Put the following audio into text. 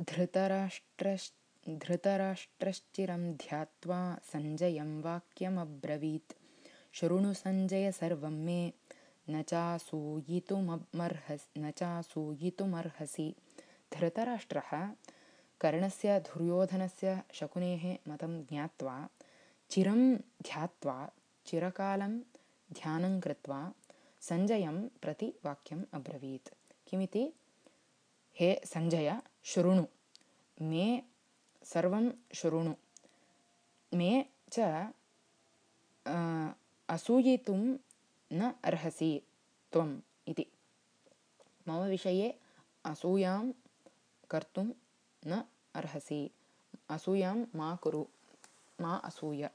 धृतराष्ट्रश्चिरं ध्यात्वा सञ्जयं वाक्यमब्रवीत्। शृणु सञ्जय सर्वं मे न चासूयितुमर्हसि धृतराष्ट्रः कर्णस्य दुर्योधनस्य शकुनेः मतं ज्ञात्वा चिरं ध्यात्वा चिरकालं ध्यानं कृत्वा सञ्जयं प्रति वाक्यम् अब्रवीत्। किमिति? हे सञ्जय शृणु। मे सर्वं शृणु। मे च असूयितुं न अर्हसि त्वम् इति। मम विषये असूयां कर्तुं न अर्हसि। असूयां मा कुरु मा असूय